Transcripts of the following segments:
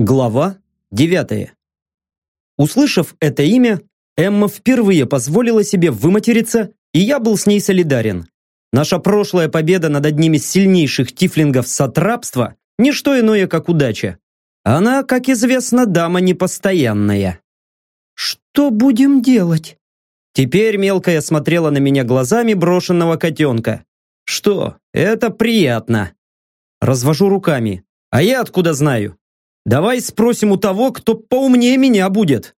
Глава 9. Услышав это имя, Эмма впервые позволила себе выматериться, и я был с ней солидарен. Наша прошлая победа над одним из сильнейших тифлингов сатрапства – не что иное, как удача. Она, как известно, дама непостоянная. «Что будем делать?» Теперь мелкая смотрела на меня глазами брошенного котенка. «Что? Это приятно!» Развожу руками. «А я откуда знаю? Давай спросим у того, кто поумнее меня будет.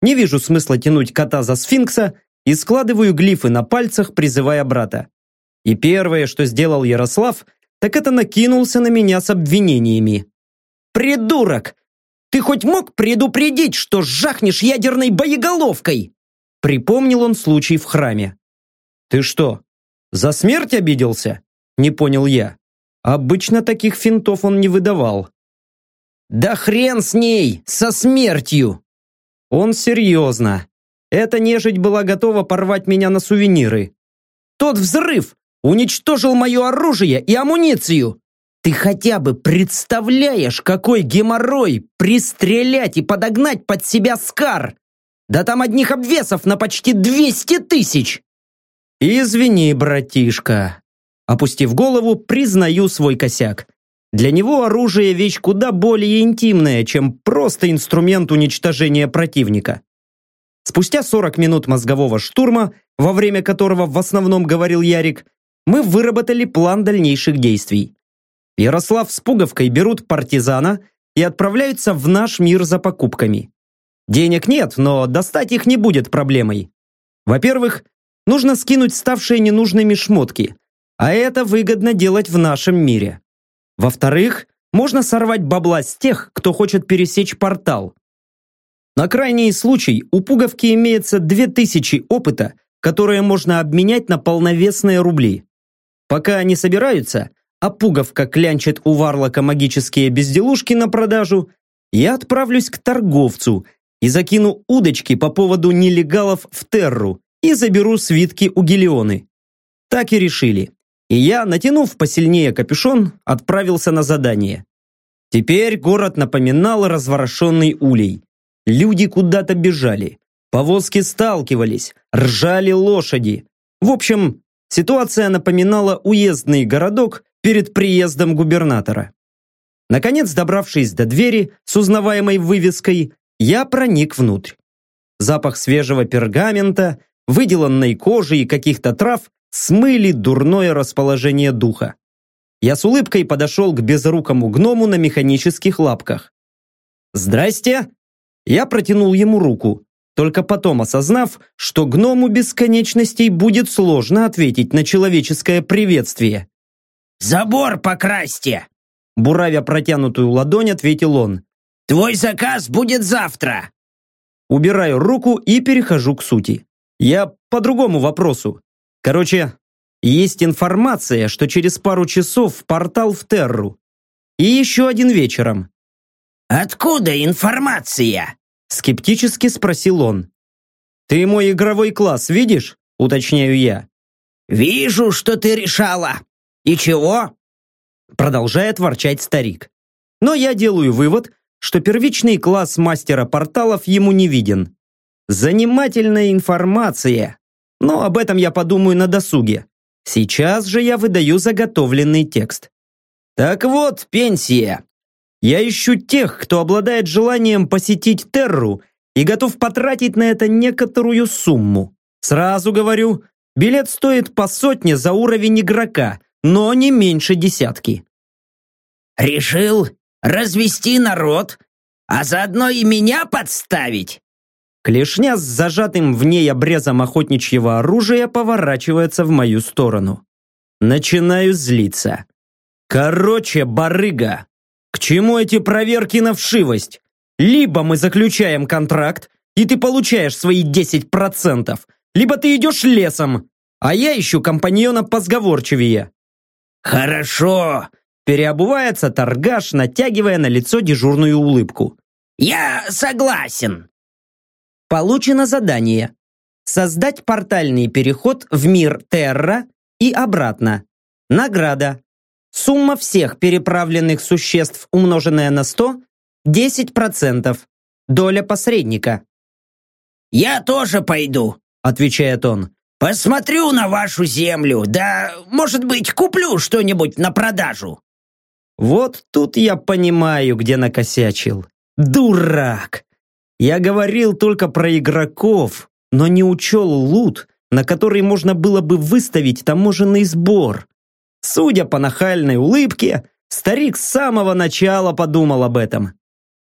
Не вижу смысла тянуть кота за сфинкса и складываю глифы на пальцах, призывая брата. И первое, что сделал Ярослав, так это накинулся на меня с обвинениями. «Придурок! Ты хоть мог предупредить, что жахнешь ядерной боеголовкой?» Припомнил он случай в храме. «Ты что, за смерть обиделся?» Не понял я. Обычно таких финтов он не выдавал. «Да хрен с ней, со смертью!» Он серьезно. Эта нежить была готова порвать меня на сувениры. Тот взрыв уничтожил мое оружие и амуницию. Ты хотя бы представляешь, какой геморрой пристрелять и подогнать под себя Скар? Да там одних обвесов на почти 200 тысяч! Извини, братишка. Опустив голову, признаю свой косяк. Для него оружие – вещь куда более интимная, чем просто инструмент уничтожения противника. Спустя 40 минут мозгового штурма, во время которого в основном говорил Ярик, мы выработали план дальнейших действий. Ярослав с Пуговкой берут партизана и отправляются в наш мир за покупками. Денег нет, но достать их не будет проблемой. Во-первых, нужно скинуть ставшие ненужными шмотки, а это выгодно делать в нашем мире. Во-вторых, можно сорвать бабла с тех, кто хочет пересечь портал. На крайний случай у пуговки имеется 2000 опыта, которые можно обменять на полновесные рубли. Пока они собираются, а пуговка клянчит у варлока магические безделушки на продажу, я отправлюсь к торговцу и закину удочки по поводу нелегалов в Терру и заберу свитки у Гелионы. Так и решили и я, натянув посильнее капюшон, отправился на задание. Теперь город напоминал разворошенный улей. Люди куда-то бежали, повозки сталкивались, ржали лошади. В общем, ситуация напоминала уездный городок перед приездом губернатора. Наконец, добравшись до двери с узнаваемой вывеской, я проник внутрь. Запах свежего пергамента, выделанной кожи и каких-то трав смыли дурное расположение духа. Я с улыбкой подошел к безрукому гному на механических лапках. «Здрасте!» Я протянул ему руку, только потом осознав, что гному бесконечностей будет сложно ответить на человеческое приветствие. «Забор покрасьте!» Буравя протянутую ладонь, ответил он. «Твой заказ будет завтра!» Убираю руку и перехожу к сути. Я по другому вопросу. Короче, есть информация, что через пару часов портал в Терру. И еще один вечером. «Откуда информация?» Скептически спросил он. «Ты мой игровой класс видишь?» Уточняю я. «Вижу, что ты решала. И чего?» Продолжает ворчать старик. Но я делаю вывод, что первичный класс мастера порталов ему не виден. Занимательная информация, но об этом я подумаю на досуге. Сейчас же я выдаю заготовленный текст. Так вот, пенсия. Я ищу тех, кто обладает желанием посетить Терру и готов потратить на это некоторую сумму. Сразу говорю, билет стоит по сотне за уровень игрока, но не меньше десятки. «Решил развести народ, а заодно и меня подставить?» Клешня с зажатым в ней обрезом охотничьего оружия поворачивается в мою сторону. Начинаю злиться. Короче, барыга, к чему эти проверки на вшивость? Либо мы заключаем контракт, и ты получаешь свои 10%, либо ты идешь лесом, а я ищу компаньона позговорчивее. Хорошо, переобувается торгаш, натягивая на лицо дежурную улыбку. Я согласен. Получено задание создать портальный переход в мир Терра и обратно. Награда. Сумма всех переправленных существ, умноженная на 100, десять процентов. Доля посредника». «Я тоже пойду», — отвечает он. «Посмотрю на вашу землю, да, может быть, куплю что-нибудь на продажу». Вот тут я понимаю, где накосячил. Дурак! Я говорил только про игроков, но не учел лут, на который можно было бы выставить таможенный сбор. Судя по нахальной улыбке, старик с самого начала подумал об этом.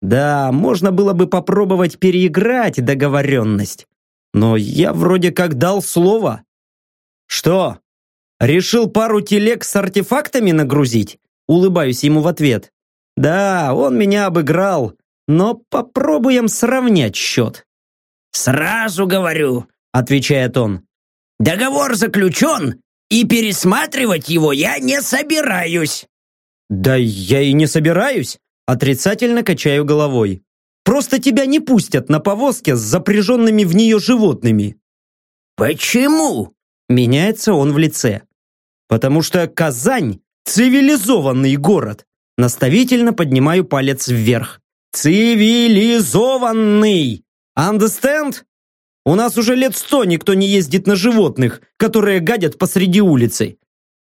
Да, можно было бы попробовать переиграть договоренность. Но я вроде как дал слово. Что? Решил пару телег с артефактами нагрузить? Улыбаюсь ему в ответ. Да, он меня обыграл, но попробуем сравнять счет. «Сразу говорю», — отвечает он. «Договор заключен, и пересматривать его я не собираюсь». «Да я и не собираюсь», — отрицательно качаю головой. «Просто тебя не пустят на повозке с запряженными в нее животными». «Почему?» — меняется он в лице. «Потому что Казань — цивилизованный город». Наставительно поднимаю палец вверх. «Цивилизованный! Understand?» У нас уже лет сто никто не ездит на животных, которые гадят посреди улицы.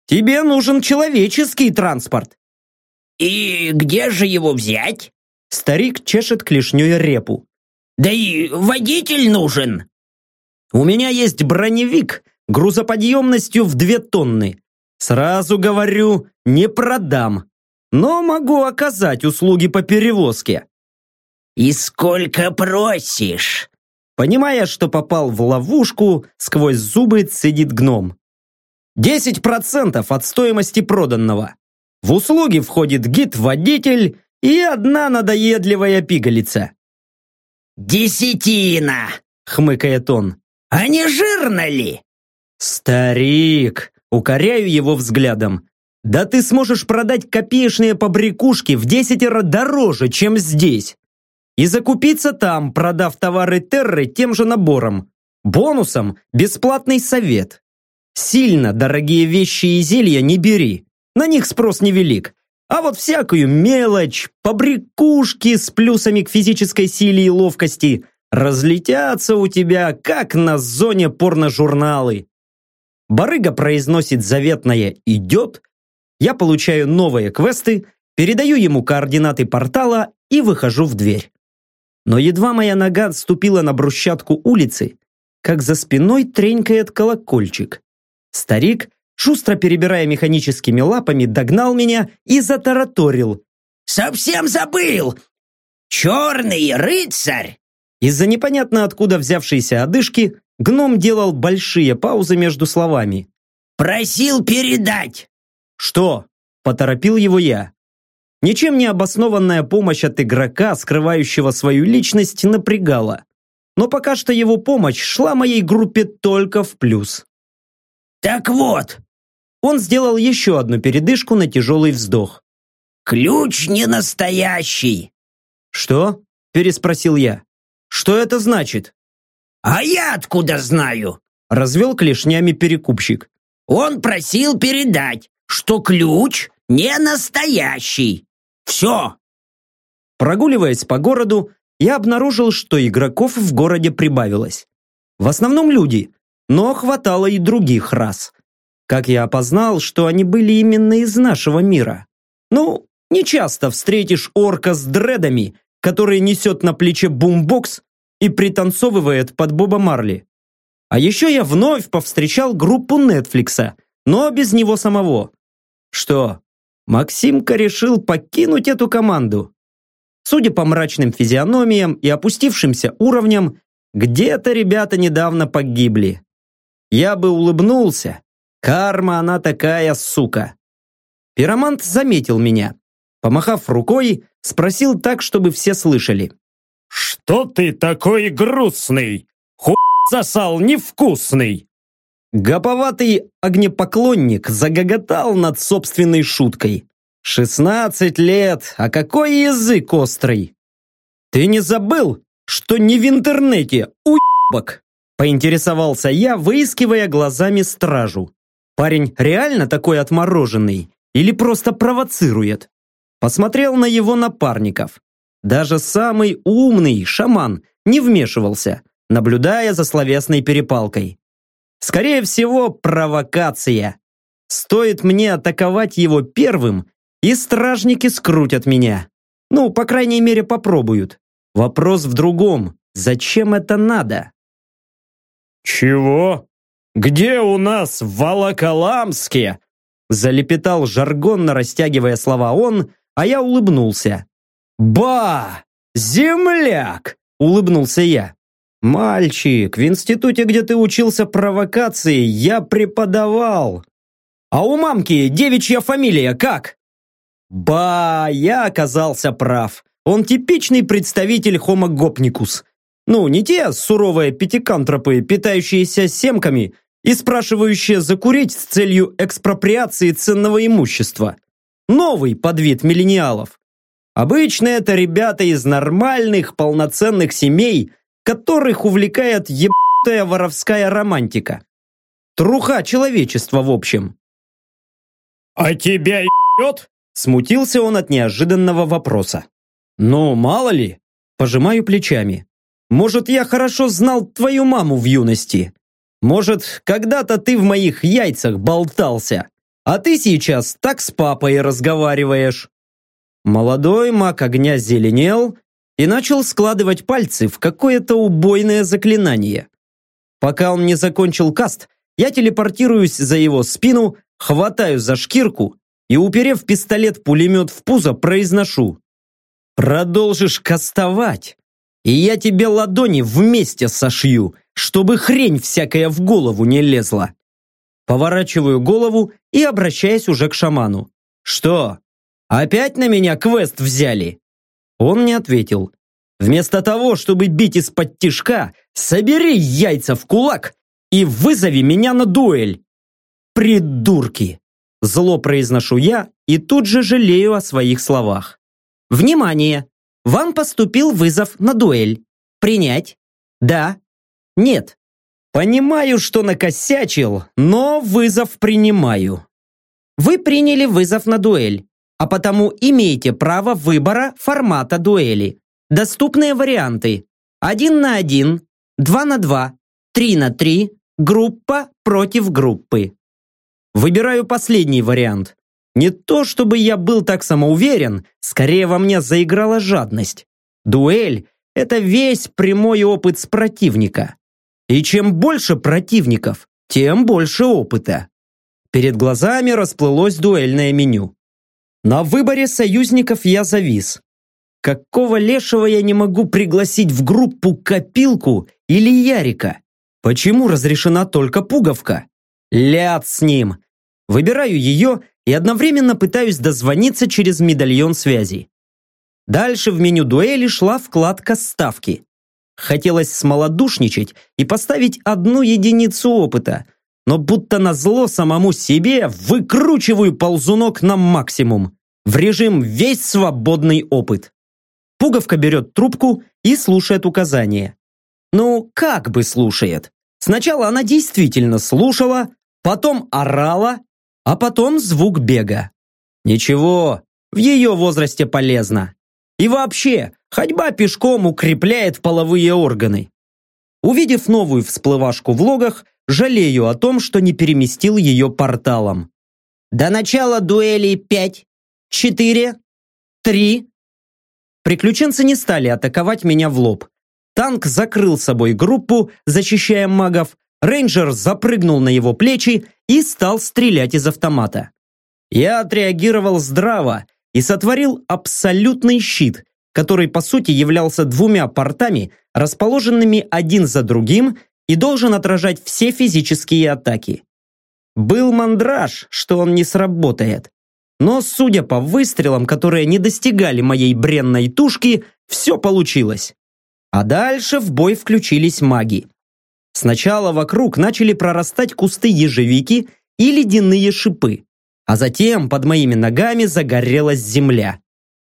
Тебе нужен человеческий транспорт. И где же его взять? Старик чешет клешней репу. Да и водитель нужен. У меня есть броневик грузоподъемностью в две тонны. Сразу говорю, не продам. Но могу оказать услуги по перевозке. «И сколько просишь?» Понимая, что попал в ловушку, сквозь зубы цедит гном. Десять процентов от стоимости проданного. В услуги входит гид-водитель и одна надоедливая пигалица. «Десятина!» — хмыкает он. «А не жирно ли?» «Старик!» — укоряю его взглядом. «Да ты сможешь продать копеечные побрякушки в десятеро дороже, чем здесь!» И закупиться там, продав товары Терры тем же набором. Бонусом – бесплатный совет. Сильно дорогие вещи и зелья не бери, на них спрос невелик. А вот всякую мелочь, побрякушки с плюсами к физической силе и ловкости разлетятся у тебя, как на зоне порножурналы. Барыга произносит заветное «идет», я получаю новые квесты, передаю ему координаты портала и выхожу в дверь. Но едва моя нога ступила на брусчатку улицы, как за спиной тренькает колокольчик. Старик, шустро перебирая механическими лапами, догнал меня и затараторил. «Совсем забыл! Черный рыцарь!» Из-за непонятно откуда взявшейся одышки гном делал большие паузы между словами. «Просил передать!» «Что?» – поторопил его я. Ничем не обоснованная помощь от игрока, скрывающего свою личность, напрягала. Но пока что его помощь шла моей группе только в плюс. «Так вот!» Он сделал еще одну передышку на тяжелый вздох. «Ключ не настоящий!» «Что?» – переспросил я. «Что это значит?» «А я откуда знаю?» – развел клешнями перекупщик. «Он просил передать, что ключ не настоящий. Все!» Прогуливаясь по городу, я обнаружил, что игроков в городе прибавилось. В основном люди, но хватало и других рас. Как я опознал, что они были именно из нашего мира. Ну, не часто встретишь орка с дредами, который несет на плече бумбокс и пританцовывает под Боба Марли. А еще я вновь повстречал группу Нетфликса, но без него самого. Что, Максимка решил покинуть эту команду. Судя по мрачным физиономиям и опустившимся уровням, где-то ребята недавно погибли. Я бы улыбнулся. Карма она такая, сука. Пиромант заметил меня. Помахав рукой, спросил так, чтобы все слышали. «Что ты такой грустный? Хуй сосал невкусный!» Гоповатый огнепоклонник загоготал над собственной шуткой. «Шестнадцать лет, а какой язык острый!» «Ты не забыл, что не в интернете, уебок?» Поинтересовался я, выискивая глазами стражу. Парень реально такой отмороженный или просто провоцирует? Посмотрел на его напарников. Даже самый умный шаман не вмешивался, наблюдая за словесной перепалкой. Скорее всего, провокация. Стоит мне атаковать его первым, и стражники скрутят меня. Ну, по крайней мере, попробуют. Вопрос в другом. Зачем это надо? «Чего? Где у нас в Волоколамске?» Залепетал жаргонно, растягивая слова он, а я улыбнулся. «Ба! Земляк!» – улыбнулся я. «Мальчик, в институте, где ты учился провокации, я преподавал. А у мамки девичья фамилия как?» «Ба, я оказался прав. Он типичный представитель Homo gopnicus. Ну, не те суровые пятикантропы, питающиеся семками и спрашивающие закурить с целью экспроприации ценного имущества. Новый подвид миллениалов. Обычно это ребята из нормальных, полноценных семей, которых увлекает ебатая воровская романтика. Труха человечества, в общем. «А тебя ебет?» Смутился он от неожиданного вопроса. «Ну, мало ли». Пожимаю плечами. «Может, я хорошо знал твою маму в юности? Может, когда-то ты в моих яйцах болтался, а ты сейчас так с папой разговариваешь?» Молодой маг огня зеленел и начал складывать пальцы в какое-то убойное заклинание. Пока он не закончил каст, я телепортируюсь за его спину, хватаю за шкирку и, уперев пистолет-пулемет в пузо, произношу «Продолжишь кастовать, и я тебе ладони вместе сошью, чтобы хрень всякая в голову не лезла». Поворачиваю голову и обращаясь уже к шаману. «Что, опять на меня квест взяли?» Он не ответил. «Вместо того, чтобы бить из-под тишка, собери яйца в кулак и вызови меня на дуэль!» «Придурки!» Зло произношу я и тут же жалею о своих словах. Внимание! Вам поступил вызов на дуэль. Принять? Да? Нет? Понимаю, что накосячил, но вызов принимаю. Вы приняли вызов на дуэль, а потому имеете право выбора формата дуэли. Доступные варианты. 1 на 1, 2 на 2, 3 на 3, группа против группы. Выбираю последний вариант. Не то чтобы я был так самоуверен, скорее во мне заиграла жадность. Дуэль – это весь прямой опыт с противника. И чем больше противников, тем больше опыта. Перед глазами расплылось дуэльное меню. На выборе союзников я завис. Какого лешего я не могу пригласить в группу Копилку или Ярика? Почему разрешена только Пуговка? Ляд с ним. Выбираю ее и одновременно пытаюсь дозвониться через медальон связи. Дальше в меню дуэли шла вкладка «Ставки». Хотелось смолодушничать и поставить одну единицу опыта, но будто назло самому себе выкручиваю ползунок на максимум, в режим весь свободный опыт. Пуговка берет трубку и слушает указания. Ну, как бы слушает. Сначала она действительно слушала, потом орала а потом звук бега. Ничего, в ее возрасте полезно. И вообще, ходьба пешком укрепляет половые органы. Увидев новую всплывашку в логах, жалею о том, что не переместил ее порталом. До начала дуэли пять, четыре, три. Приключенцы не стали атаковать меня в лоб. Танк закрыл собой группу, защищая магов, Рейнджер запрыгнул на его плечи и стал стрелять из автомата. Я отреагировал здраво и сотворил абсолютный щит, который по сути являлся двумя портами, расположенными один за другим и должен отражать все физические атаки. Был мандраж, что он не сработает. Но, судя по выстрелам, которые не достигали моей бренной тушки, все получилось. А дальше в бой включились маги. Сначала вокруг начали прорастать кусты ежевики и ледяные шипы, а затем под моими ногами загорелась земля.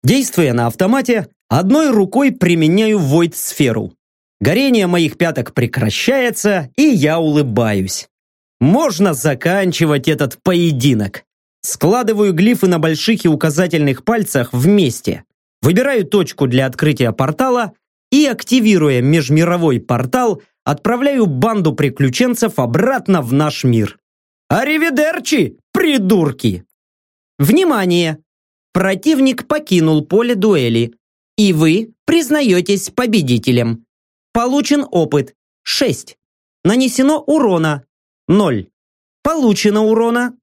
Действуя на автомате, одной рукой применяю войд-сферу. Горение моих пяток прекращается, и я улыбаюсь. Можно заканчивать этот поединок. Складываю глифы на больших и указательных пальцах вместе. Выбираю точку для открытия портала и, активируя межмировой портал, отправляю банду приключенцев обратно в наш мир. Аривидерчи, придурки! Внимание! Противник покинул поле дуэли, и вы признаетесь победителем. Получен опыт 6. Нанесено урона 0. Получено урона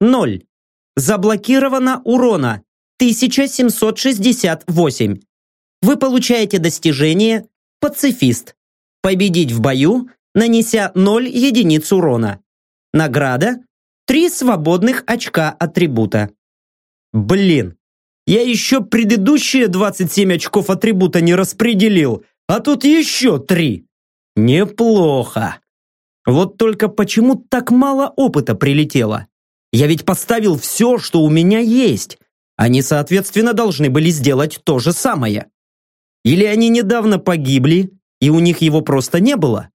0. Заблокировано урона 1768. Вы получаете достижение «Пацифист». Победить в бою, нанеся 0 единиц урона. Награда – 3 свободных очка атрибута. Блин, я еще предыдущие 27 очков атрибута не распределил, а тут еще 3. Неплохо. Вот только почему так мало опыта прилетело? Я ведь поставил все, что у меня есть. Они, соответственно, должны были сделать то же самое. Или они недавно погибли, и у них его просто не было?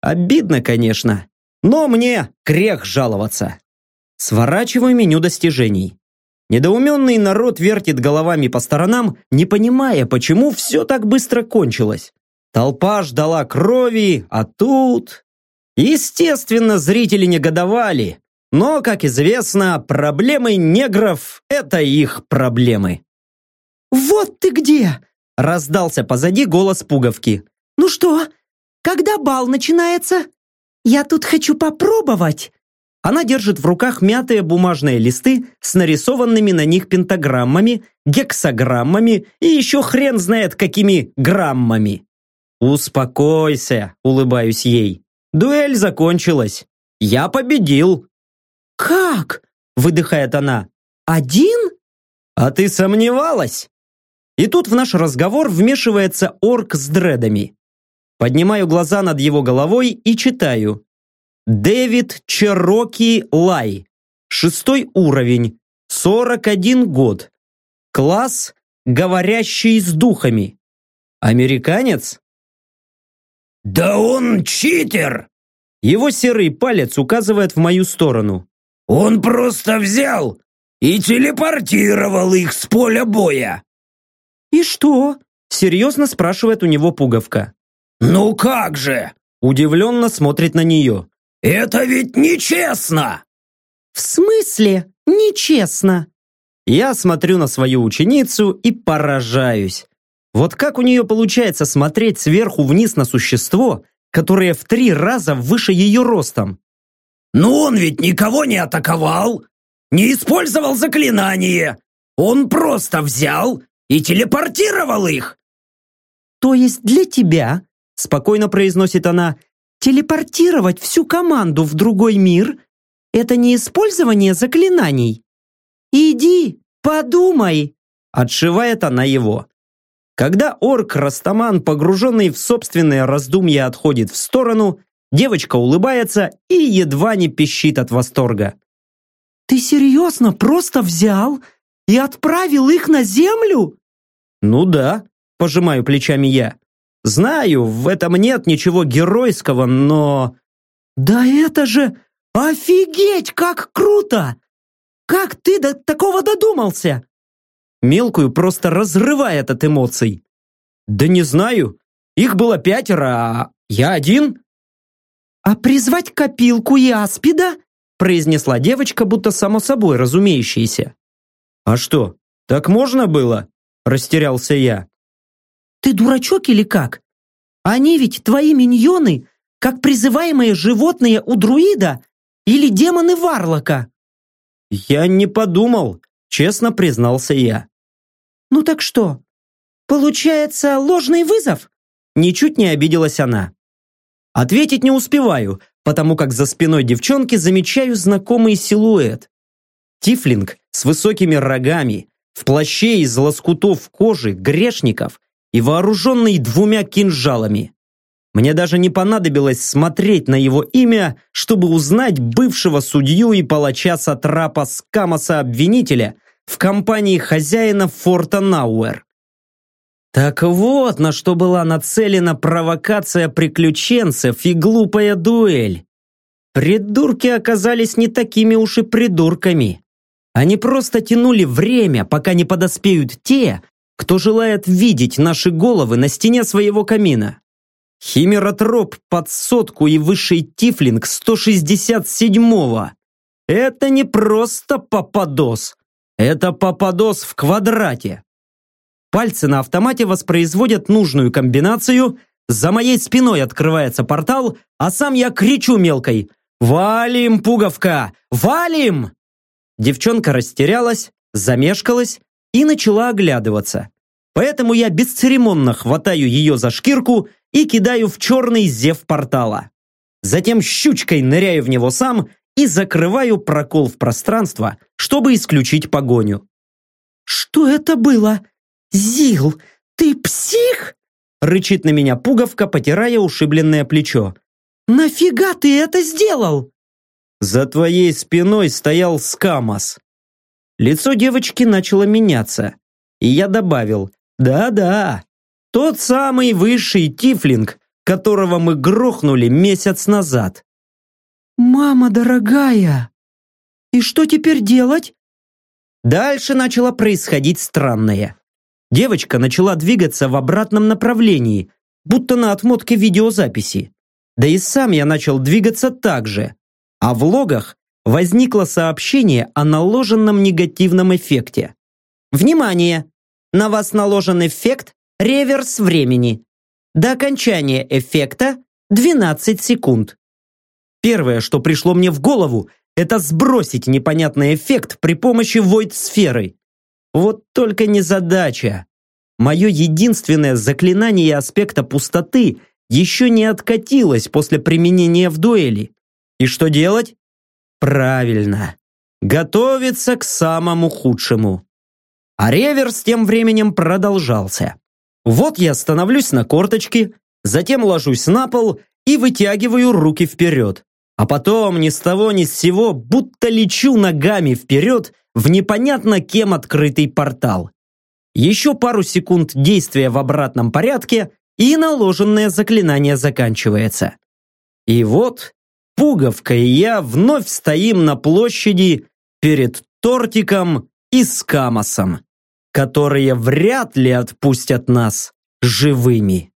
Обидно, конечно, но мне грех жаловаться. Сворачиваю меню достижений. Недоуменный народ вертит головами по сторонам, не понимая, почему все так быстро кончилось. Толпа ждала крови, а тут... Естественно, зрители негодовали, но, как известно, проблемы негров – это их проблемы. «Вот ты где!» – раздался позади голос пуговки. «Ну что, когда бал начинается? Я тут хочу попробовать!» Она держит в руках мятые бумажные листы с нарисованными на них пентаграммами, гексаграммами и еще хрен знает какими граммами. «Успокойся», – улыбаюсь ей. «Дуэль закончилась. Я победил». «Как?» – выдыхает она. «Один?» «А ты сомневалась?» И тут в наш разговор вмешивается орк с дредами. Поднимаю глаза над его головой и читаю. Дэвид Чероки Лай. Шестой уровень. 41 год. Класс «Говорящий с духами». Американец? «Да он читер!» Его серый палец указывает в мою сторону. «Он просто взял и телепортировал их с поля боя!» «И что?» – серьезно спрашивает у него пуговка. «Ну как же!» – удивленно смотрит на нее. «Это ведь нечестно!» «В смысле нечестно?» Я смотрю на свою ученицу и поражаюсь. Вот как у нее получается смотреть сверху вниз на существо, которое в три раза выше ее ростом? «Ну он ведь никого не атаковал, не использовал заклинание. Он просто взял и телепортировал их». «То есть для тебя, — спокойно произносит она, — телепортировать всю команду в другой мир — это не использование заклинаний? Иди, подумай!» Отшивает она его. Когда орк-растаман, погруженный в собственные раздумья, отходит в сторону, девочка улыбается и едва не пищит от восторга. «Ты серьезно просто взял и отправил их на землю?» «Ну да», – пожимаю плечами я. «Знаю, в этом нет ничего геройского, но...» «Да это же офигеть, как круто! Как ты до такого додумался?» Мелкую просто разрывает от эмоций. Да не знаю. Их было пятеро, а я один. А призвать копилку и аспида? произнесла девочка, будто само собой разумеющееся. А что, так можно было? Растерялся я. Ты дурачок или как? Они ведь твои миньоны, как призываемые животные у друида или демоны Варлока. Я не подумал, честно признался я. Ну так что? Получается, ложный вызов? Ничуть не обиделась она. Ответить не успеваю, потому как за спиной девчонки замечаю знакомый силуэт. Тифлинг с высокими рогами, в плаще из лоскутов кожи, грешников и вооруженный двумя кинжалами. Мне даже не понадобилось смотреть на его имя, чтобы узнать бывшего судью и палача Сатрапа Скамоса-обвинителя в компании хозяина форта Науэр. Так вот, на что была нацелена провокация приключенцев и глупая дуэль. Придурки оказались не такими уж и придурками. Они просто тянули время, пока не подоспеют те, кто желает видеть наши головы на стене своего камина. Химеротроп под сотку и высший тифлинг 167-го. Это не просто попадос. Это попадос в квадрате. Пальцы на автомате воспроизводят нужную комбинацию, за моей спиной открывается портал, а сам я кричу мелкой «Валим, пуговка! Валим!» Девчонка растерялась, замешкалась и начала оглядываться. Поэтому я бесцеремонно хватаю ее за шкирку и кидаю в черный зев портала. Затем щучкой ныряю в него сам и закрываю прокол в пространство, чтобы исключить погоню. «Что это было? Зил, ты псих?» рычит на меня пуговка, потирая ушибленное плечо. «Нафига ты это сделал?» «За твоей спиной стоял Скамос». Лицо девочки начало меняться, и я добавил «Да-да, тот самый высший тифлинг, которого мы грохнули месяц назад». «Мама дорогая, и что теперь делать?» Дальше начало происходить странное. Девочка начала двигаться в обратном направлении, будто на отмотке видеозаписи. Да и сам я начал двигаться так же. А в логах возникло сообщение о наложенном негативном эффекте. Внимание! На вас наложен эффект реверс времени. До окончания эффекта 12 секунд. Первое, что пришло мне в голову, это сбросить непонятный эффект при помощи войд-сферы. Вот только не задача. Мое единственное заклинание аспекта пустоты еще не откатилось после применения в дуэли. И что делать? Правильно. Готовиться к самому худшему. А реверс тем временем продолжался. Вот я становлюсь на корточки, затем ложусь на пол и вытягиваю руки вперед. А потом ни с того ни с сего будто лечу ногами вперед в непонятно кем открытый портал. Еще пару секунд действия в обратном порядке, и наложенное заклинание заканчивается. И вот Пуговка и я вновь стоим на площади перед тортиком и скамосом, которые вряд ли отпустят нас живыми.